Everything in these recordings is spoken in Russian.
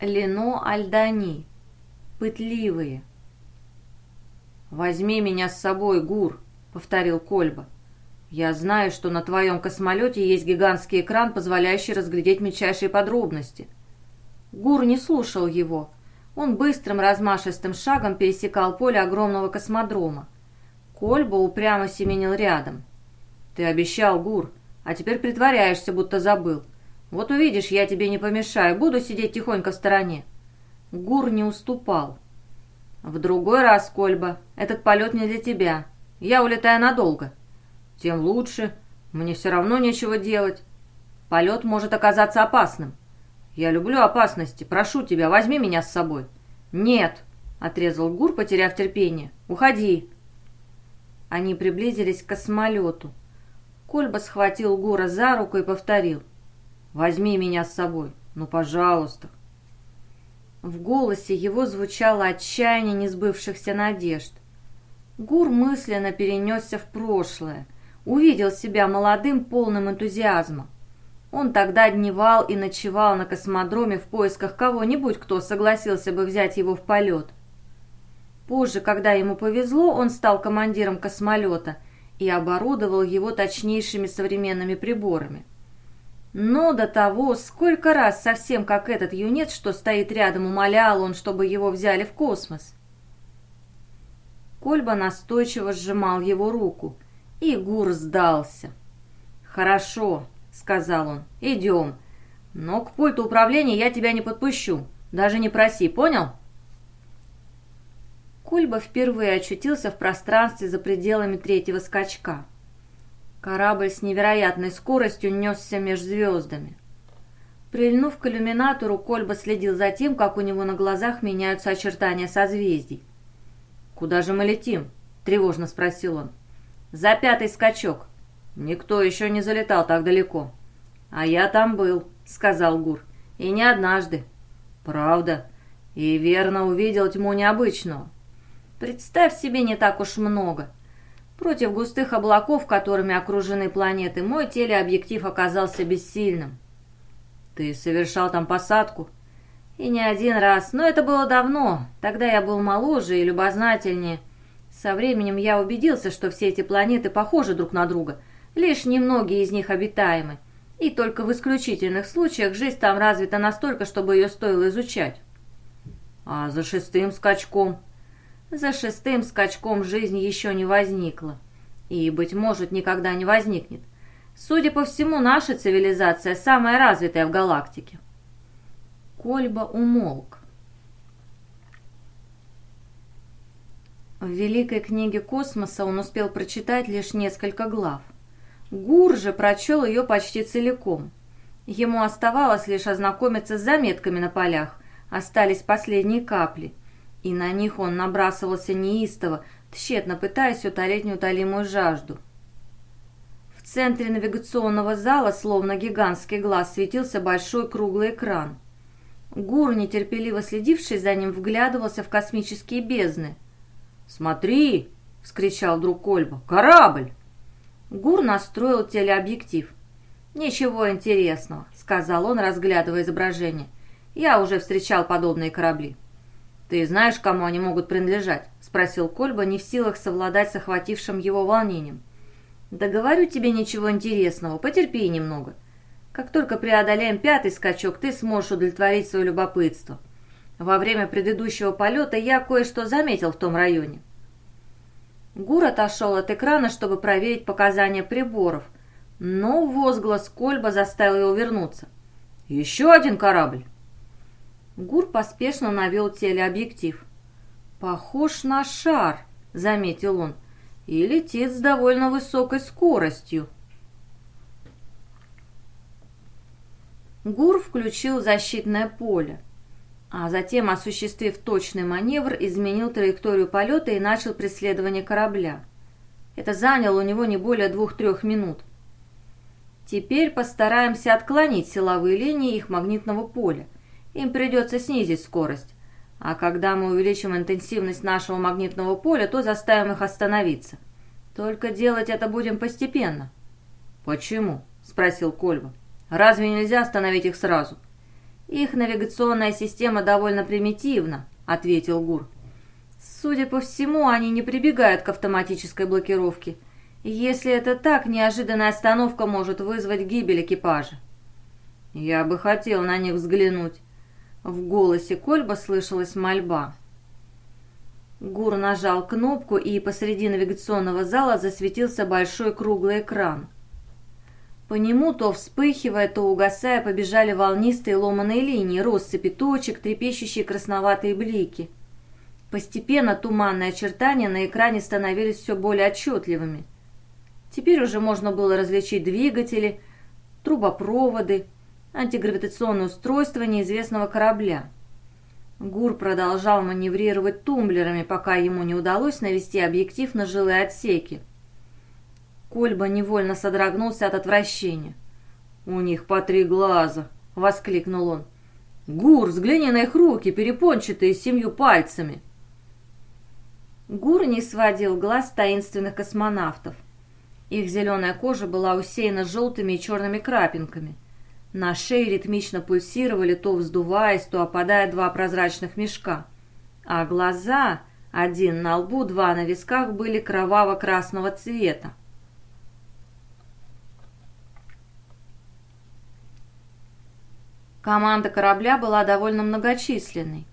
Лено Альдани. Пытливые. «Возьми меня с собой, Гур», — повторил Кольба. «Я знаю, что на твоем космолете есть гигантский экран, позволяющий разглядеть мельчайшие подробности». Гур не слушал его. Он быстрым размашистым шагом пересекал поле огромного космодрома. Кольба упрямо семенил рядом. «Ты обещал, Гур, а теперь притворяешься, будто забыл. Вот увидишь, я тебе не помешаю, буду сидеть тихонько в стороне». Гур не уступал. «В другой раз, Кольба, этот полет не для тебя. Я улетаю надолго». «Тем лучше. Мне все равно нечего делать. Полет может оказаться опасным». «Я люблю опасности. Прошу тебя, возьми меня с собой». «Нет», — отрезал Гур, потеряв терпение. «Уходи». Они приблизились к космолету. Кольба схватил Гура за руку и повторил. «Возьми меня с собой. Ну, пожалуйста». В голосе его звучало отчаяние несбывшихся надежд. Гур мысленно перенесся в прошлое, увидел себя молодым, полным энтузиазма. Он тогда дневал и ночевал на космодроме в поисках кого-нибудь, кто согласился бы взять его в полет. Позже, когда ему повезло, он стал командиром космолета и оборудовал его точнейшими современными приборами. Но до того, сколько раз совсем как этот юнец, что стоит рядом, умолял он, чтобы его взяли в космос. Кольба настойчиво сжимал его руку, и Гур сдался. «Хорошо», — сказал он, — «идем. Но к пульту управления я тебя не подпущу. Даже не проси, понял?» Кольба впервые очутился в пространстве за пределами третьего скачка. Корабль с невероятной скоростью несся меж звездами. Прильнув к иллюминатору, Кольба следил за тем, как у него на глазах меняются очертания созвездий. «Куда же мы летим?» — тревожно спросил он. «За пятый скачок. Никто еще не залетал так далеко». «А я там был», — сказал Гур. «И не однажды». «Правда. И верно увидел тьму необычного». «Представь себе, не так уж много. Против густых облаков, которыми окружены планеты, мой телеобъектив оказался бессильным. Ты совершал там посадку? И не один раз, но это было давно. Тогда я был моложе и любознательнее. Со временем я убедился, что все эти планеты похожи друг на друга. Лишь немногие из них обитаемы. И только в исключительных случаях жизнь там развита настолько, чтобы ее стоило изучать. А за шестым скачком за шестым скачком жизнь еще не возникла. И, быть может, никогда не возникнет. Судя по всему, наша цивилизация самая развитая в галактике. Кольба умолк. В Великой книге космоса он успел прочитать лишь несколько глав. Гур же прочел ее почти целиком. Ему оставалось лишь ознакомиться с заметками на полях, остались последние капли – и на них он набрасывался неистово, тщетно пытаясь утолить неутолимую жажду. В центре навигационного зала, словно гигантский глаз, светился большой круглый экран. Гур, нетерпеливо следивший за ним, вглядывался в космические бездны. «Смотри!» — вскричал друг Кольба. «Корабль!» Гур настроил телеобъектив. «Ничего интересного», — сказал он, разглядывая изображение. «Я уже встречал подобные корабли». «Ты знаешь, кому они могут принадлежать?» — спросил Кольба, не в силах совладать с охватившим его волнением. «Да говорю тебе ничего интересного, потерпи немного. Как только преодолеем пятый скачок, ты сможешь удовлетворить свое любопытство. Во время предыдущего полета я кое-что заметил в том районе». Гур отошел от экрана, чтобы проверить показания приборов, но возглас Кольба заставил его вернуться. «Еще один корабль!» Гур поспешно навел телеобъектив. «Похож на шар», — заметил он, — «и летит с довольно высокой скоростью». Гур включил защитное поле, а затем, осуществив точный маневр, изменил траекторию полета и начал преследование корабля. Это заняло у него не более двух-трех минут. Теперь постараемся отклонить силовые линии их магнитного поля — им придется снизить скорость. А когда мы увеличим интенсивность нашего магнитного поля, то заставим их остановиться. Только делать это будем постепенно». «Почему?» – спросил Кольва. «Разве нельзя остановить их сразу?» «Их навигационная система довольно примитивна», — ответил Гур. «Судя по всему, они не прибегают к автоматической блокировке. Если это так, неожиданная остановка может вызвать гибель экипажа». «Я бы хотел на них взглянуть». В голосе Кольба слышалась мольба. Гур нажал кнопку, и посреди навигационного зала засветился большой круглый экран. По нему, то вспыхивая, то угасая, побежали волнистые ломаные линии, россыпи точек, трепещущие красноватые блики. Постепенно туманные очертания на экране становились все более отчетливыми. Теперь уже можно было различить двигатели, трубопроводы, антигравитационное устройство неизвестного корабля. Гур продолжал маневрировать тумблерами, пока ему не удалось навести объектив на жилые отсеки. Кольба невольно содрогнулся от отвращения. «У них по три глаза!» — воскликнул он. «Гур, взгляни на их руки, перепончатые семью пальцами!» Гур не сводил глаз таинственных космонавтов. Их зеленая кожа была усеяна желтыми и черными крапинками — на шее ритмично пульсировали, то вздуваясь, то опадая два прозрачных мешка. А глаза, один на лбу, два на висках, были кроваво-красного цвета. Команда корабля была довольно многочисленной.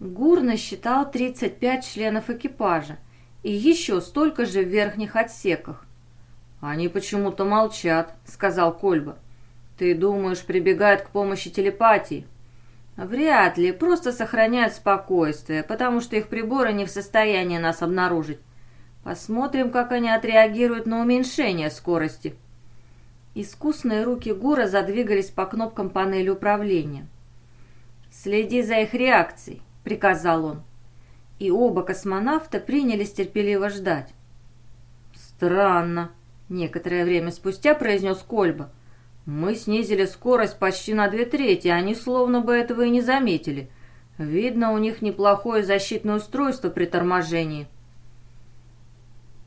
Гур насчитал 35 членов экипажа и еще столько же в верхних отсеках. «Они почему-то молчат», — сказал Кольба. «Ты думаешь, прибегают к помощи телепатии?» «Вряд ли, просто сохраняют спокойствие, потому что их приборы не в состоянии нас обнаружить. Посмотрим, как они отреагируют на уменьшение скорости». Искусные руки Гура задвигались по кнопкам панели управления. «Следи за их реакцией», — приказал он. И оба космонавта принялись терпеливо ждать. «Странно», — некоторое время спустя произнес Кольба. Мы снизили скорость почти на две трети, они словно бы этого и не заметили. Видно, у них неплохое защитное устройство при торможении.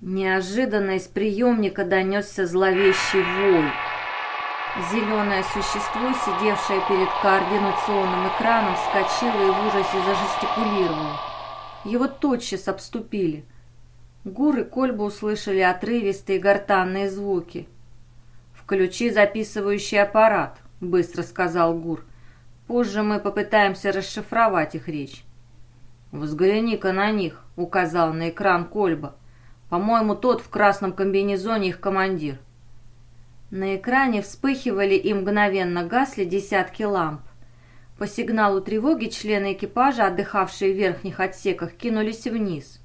Неожиданно из приемника донесся зловещий вой. Зеленое существо, сидевшее перед координационным экраном, вскочило и в ужасе зажестикулировало. Его тотчас обступили. Гур и Кольба услышали отрывистые гортанные звуки — «Включи записывающий аппарат», — быстро сказал Гур. «Позже мы попытаемся расшифровать их речь». «Взгляни-ка на них», — указал на экран Кольба. «По-моему, тот в красном комбинезоне их командир». На экране вспыхивали и мгновенно гасли десятки ламп. По сигналу тревоги члены экипажа, отдыхавшие в верхних отсеках, кинулись вниз.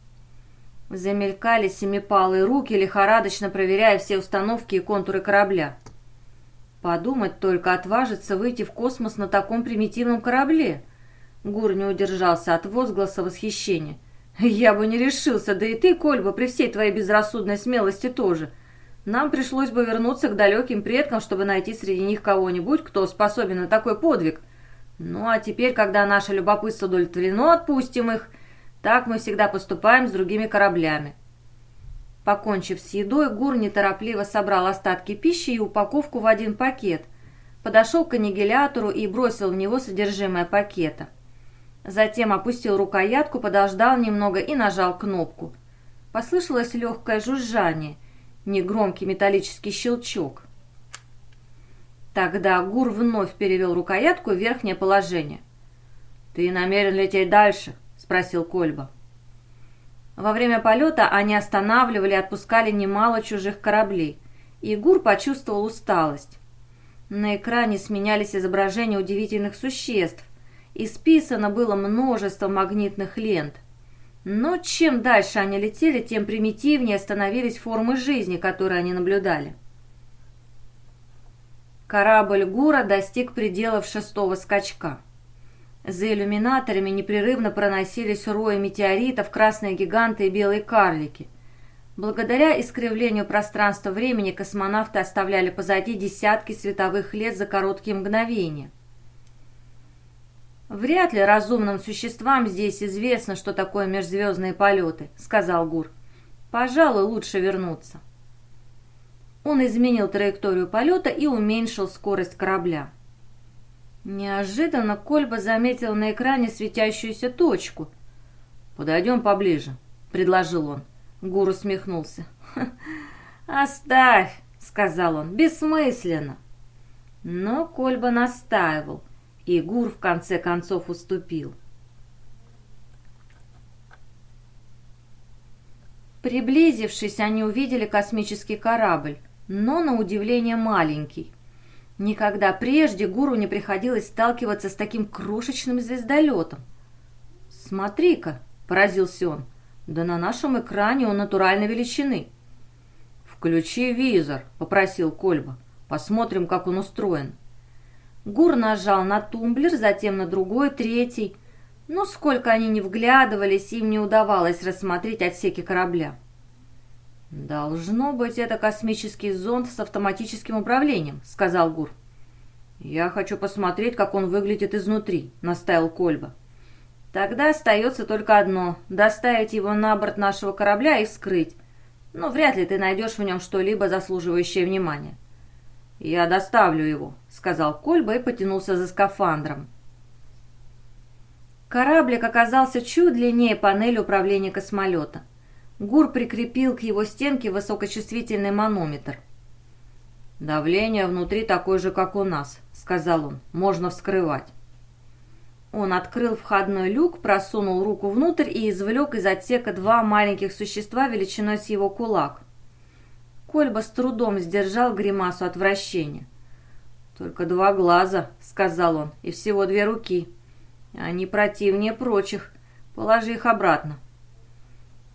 Замелькали семипалые руки, лихорадочно проверяя все установки и контуры корабля. Подумать только, отважиться выйти в космос на таком примитивном корабле. Гур не удержался от возгласа восхищения. «Я бы не решился, да и ты, Кольба, при всей твоей безрассудной смелости тоже. Нам пришлось бы вернуться к далеким предкам, чтобы найти среди них кого-нибудь, кто способен на такой подвиг. Ну а теперь, когда наше любопытство удовлетворено, отпустим их так мы всегда поступаем с другими кораблями. Покончив с едой, Гур неторопливо собрал остатки пищи и упаковку в один пакет, подошел к аннигилятору и бросил в него содержимое пакета. Затем опустил рукоятку, подождал немного и нажал кнопку. Послышалось легкое жужжание, негромкий металлический щелчок. Тогда Гур вновь перевел рукоятку в верхнее положение. «Ты намерен лететь дальше?» Спросил Кольба. Во время полета они останавливали и отпускали немало чужих кораблей, и Гур почувствовал усталость. На экране сменялись изображения удивительных существ, и списано было множество магнитных лент. Но чем дальше они летели, тем примитивнее становились формы жизни, которые они наблюдали. Корабль Гура достиг пределов шестого скачка. За иллюминаторами непрерывно проносились рои метеоритов, красные гиганты и белые карлики. Благодаря искривлению пространства-времени космонавты оставляли позади десятки световых лет за короткие мгновения. «Вряд ли разумным существам здесь известно, что такое межзвездные полеты», — сказал Гур. «Пожалуй, лучше вернуться». Он изменил траекторию полета и уменьшил скорость корабля. Неожиданно Кольба заметил на экране светящуюся точку. «Подойдем поближе», — предложил он. Гуру усмехнулся. «Оставь», — сказал он, — «бессмысленно». Но Кольба настаивал, и Гур в конце концов уступил. Приблизившись, они увидели космический корабль, но, на удивление, маленький. Никогда прежде Гуру не приходилось сталкиваться с таким крошечным звездолетом. «Смотри-ка!» — поразился он. «Да на нашем экране он натуральной величины». «Включи визор», — попросил Кольба. «Посмотрим, как он устроен». Гур нажал на тумблер, затем на другой, третий. Но сколько они не вглядывались, им не удавалось рассмотреть отсеки корабля. «Должно быть, это космический зонд с автоматическим управлением», — сказал Гур. «Я хочу посмотреть, как он выглядит изнутри», — настаивал Кольба. «Тогда остается только одно — доставить его на борт нашего корабля и вскрыть. Но вряд ли ты найдешь в нем что-либо заслуживающее внимания». «Я доставлю его», — сказал Кольба и потянулся за скафандром. Кораблик оказался чуть длиннее панели управления космолета. Гур прикрепил к его стенке высокочувствительный манометр. «Давление внутри такое же, как у нас», — сказал он. «Можно вскрывать». Он открыл входной люк, просунул руку внутрь и извлек из отсека два маленьких существа величиной с его кулак. Кольба с трудом сдержал гримасу отвращения. «Только два глаза», — сказал он, — «и всего две руки. Они противнее прочих. Положи их обратно».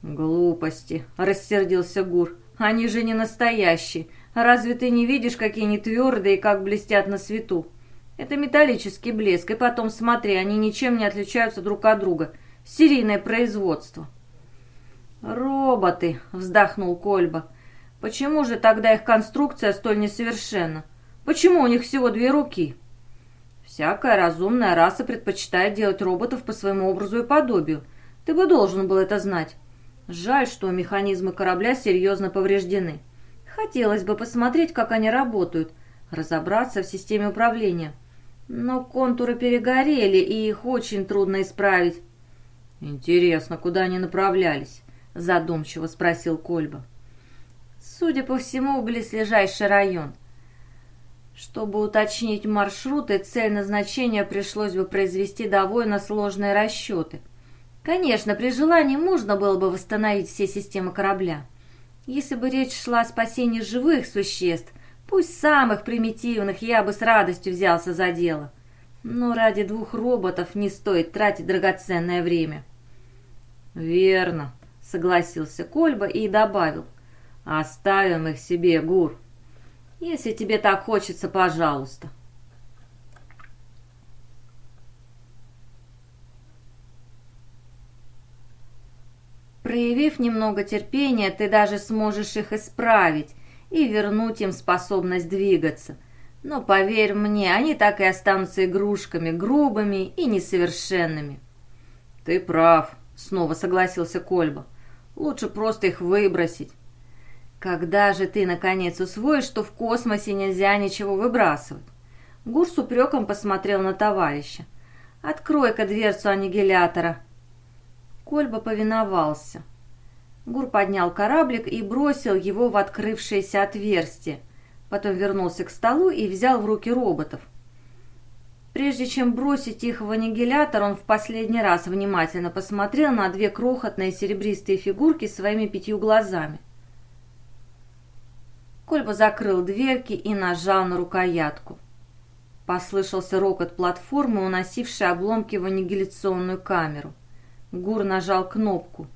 «Глупости», — рассердился Гур. «Они же не настоящие. Разве ты не видишь, какие они твердые и как блестят на свету? Это металлический блеск, и потом смотри, они ничем не отличаются друг от друга. Серийное производство». «Роботы», — вздохнул Кольба. «Почему же тогда их конструкция столь несовершенна? Почему у них всего две руки?» «Всякая разумная раса предпочитает делать роботов по своему образу и подобию. Ты бы должен был это знать. Жаль, что механизмы корабля серьезно повреждены. Хотелось бы посмотреть, как они работают, разобраться в системе управления. Но контуры перегорели, и их очень трудно исправить. «Интересно, куда они направлялись?» – задумчиво спросил Кольба. «Судя по всему, близлежащий район. Чтобы уточнить маршрут и цель назначения, пришлось бы произвести довольно сложные расчеты. Конечно, при желании можно было бы восстановить все системы корабля. Если бы речь шла о спасении живых существ, пусть самых примитивных, я бы с радостью взялся за дело. Но ради двух роботов не стоит тратить драгоценное время. «Верно», — согласился Кольба и добавил. «Оставим их себе, Гур. Если тебе так хочется, пожалуйста». Проявив немного терпения, ты даже сможешь их исправить и вернуть им способность двигаться. Но поверь мне, они так и останутся игрушками, грубыми и несовершенными. Ты прав, снова согласился Кольба. Лучше просто их выбросить. Когда же ты, наконец, усвоишь, что в космосе нельзя ничего выбрасывать? Гур с упреком посмотрел на товарища. «Открой-ка дверцу аннигилятора», Кольба повиновался. Гур поднял кораблик и бросил его в открывшееся отверстие. Потом вернулся к столу и взял в руки роботов. Прежде чем бросить их в аннигилятор, он в последний раз внимательно посмотрел на две крохотные серебристые фигурки своими пятью глазами. Кольба закрыл дверки и нажал на рукоятку. Послышался рокот платформы, уносившей обломки в аннигиляционную камеру. Гур нажал кнопку.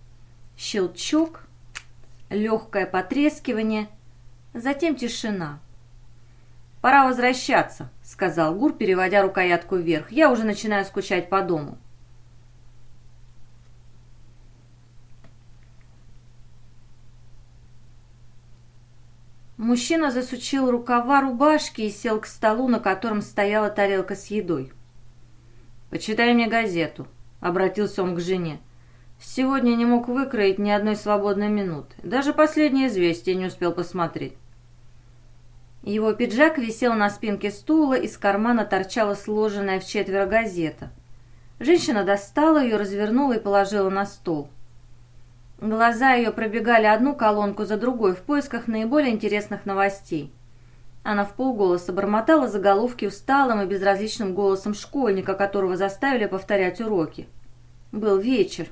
Щелчок, легкое потрескивание, затем тишина. «Пора возвращаться», — сказал Гур, переводя рукоятку вверх. «Я уже начинаю скучать по дому». Мужчина засучил рукава рубашки и сел к столу, на котором стояла тарелка с едой. «Почитай мне газету», обратился он к жене. «Сегодня не мог выкроить ни одной свободной минуты. Даже последнее известие не успел посмотреть». Его пиджак висел на спинке стула, из кармана торчала сложенная в четверо газета. Женщина достала ее, развернула и положила на стол. Глаза ее пробегали одну колонку за другой в поисках наиболее интересных новостей. Она в полголоса бормотала заголовки усталым и безразличным голосом школьника, которого заставили повторять уроки. Был вечер.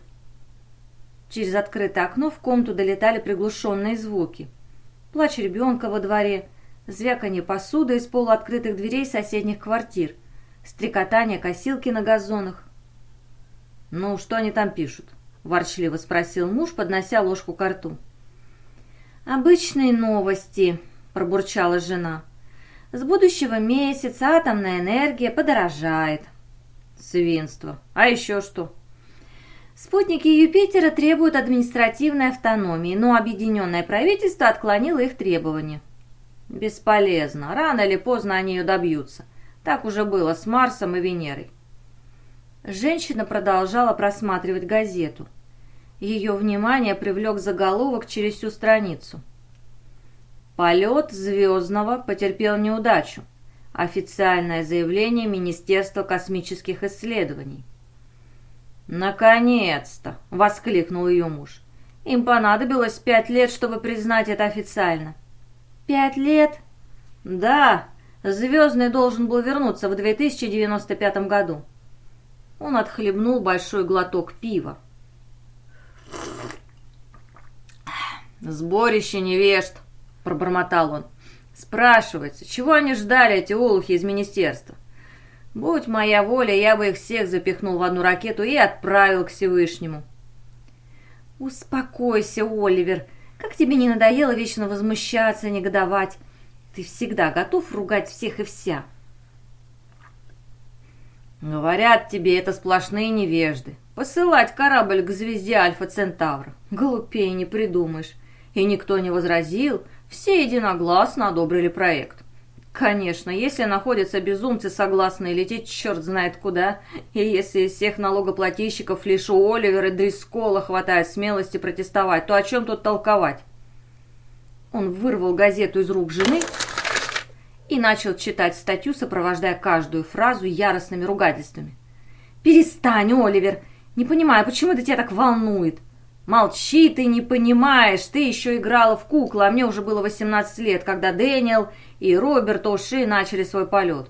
Через открытое окно в комнату долетали приглушенные звуки. Плач ребенка во дворе, звяканье посуды из полуоткрытых дверей соседних квартир, стрекотание косилки на газонах. «Ну, что они там пишут?» – ворчливо спросил муж, поднося ложку к рту. «Обычные новости», – пробурчала жена. «С будущего месяца атомная энергия подорожает». «Свинство. А еще что?» Спутники Юпитера требуют административной автономии, но объединенное правительство отклонило их требования. Бесполезно. Рано или поздно они ее добьются. Так уже было с Марсом и Венерой. Женщина продолжала просматривать газету. Ее внимание привлек заголовок через всю страницу. Полет Звездного потерпел неудачу. Официальное заявление Министерства космических исследований. «Наконец-то!» — воскликнул ее муж. «Им понадобилось пять лет, чтобы признать это официально». «Пять лет?» «Да, Звездный должен был вернуться в 2095 году». Он отхлебнул большой глоток пива. «Сборище невежд!» — пробормотал он. «Спрашивается, чего они ждали, эти олухи из министерства? Будь моя воля, я бы их всех запихнул в одну ракету и отправил к Всевышнему». «Успокойся, Оливер. Как тебе не надоело вечно возмущаться, негодовать? Ты всегда готов ругать всех и вся». «Говорят тебе, это сплошные невежды. Посылать корабль к звезде Альфа Центавра. Глупее не придумаешь. И никто не возразил, все единогласно одобрили проект. Конечно, если находятся безумцы, согласные лететь черт знает куда, и если из всех налогоплательщиков лишь у Оливера и Дрискола хватает смелости протестовать, то о чем тут толковать? Он вырвал газету из рук жены и начал читать статью, сопровождая каждую фразу яростными ругательствами. «Перестань, Оливер! Не понимаю, почему это тебя так волнует?» «Молчи, ты не понимаешь, ты еще играла в куклу, а мне уже было 18 лет, когда Дэниел и Роберт Оши начали свой полет.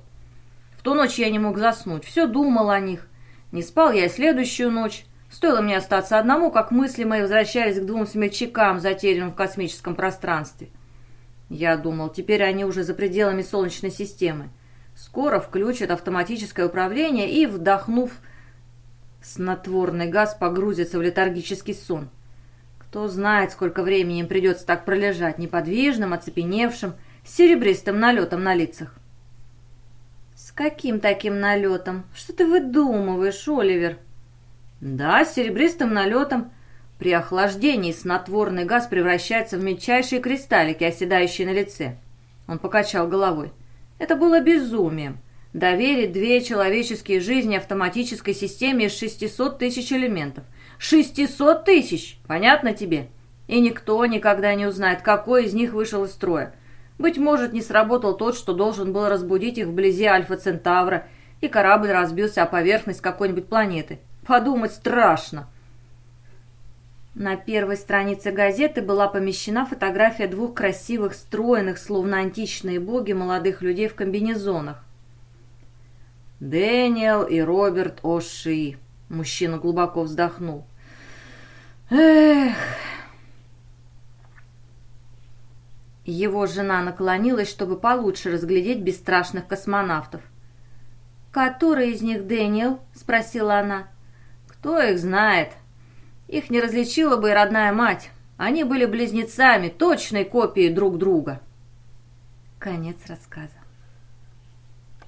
В ту ночь я не мог заснуть, все думал о них. Не спал я и следующую ночь. Стоило мне остаться одному, как мысли мои возвращались к двум смельчакам, затерянным в космическом пространстве. Я думал, теперь они уже за пределами Солнечной системы. Скоро включат автоматическое управление и, вдохнув Снотворный газ погрузится в летаргический сон. Кто знает, сколько времени им придется так пролежать, неподвижным, оцепеневшим, с серебристым налетом на лицах. «С каким таким налетом? Что ты выдумываешь, Оливер?» «Да, с серебристым налетом. При охлаждении снотворный газ превращается в мельчайшие кристаллики, оседающие на лице». Он покачал головой. «Это было безумием доверить две человеческие жизни автоматической системе из 600 тысяч элементов. 600 тысяч! Понятно тебе? И никто никогда не узнает, какой из них вышел из строя. Быть может, не сработал тот, что должен был разбудить их вблизи Альфа Центавра, и корабль разбился о поверхность какой-нибудь планеты. Подумать страшно. На первой странице газеты была помещена фотография двух красивых, стройных, словно античные боги, молодых людей в комбинезонах. Дэниел и Роберт Оши. Мужчина глубоко вздохнул. Эх. Его жена наклонилась, чтобы получше разглядеть бесстрашных космонавтов. «Который из них Дэниел?» — спросила она. «Кто их знает? Их не различила бы и родная мать. Они были близнецами, точной копией друг друга». Конец рассказа.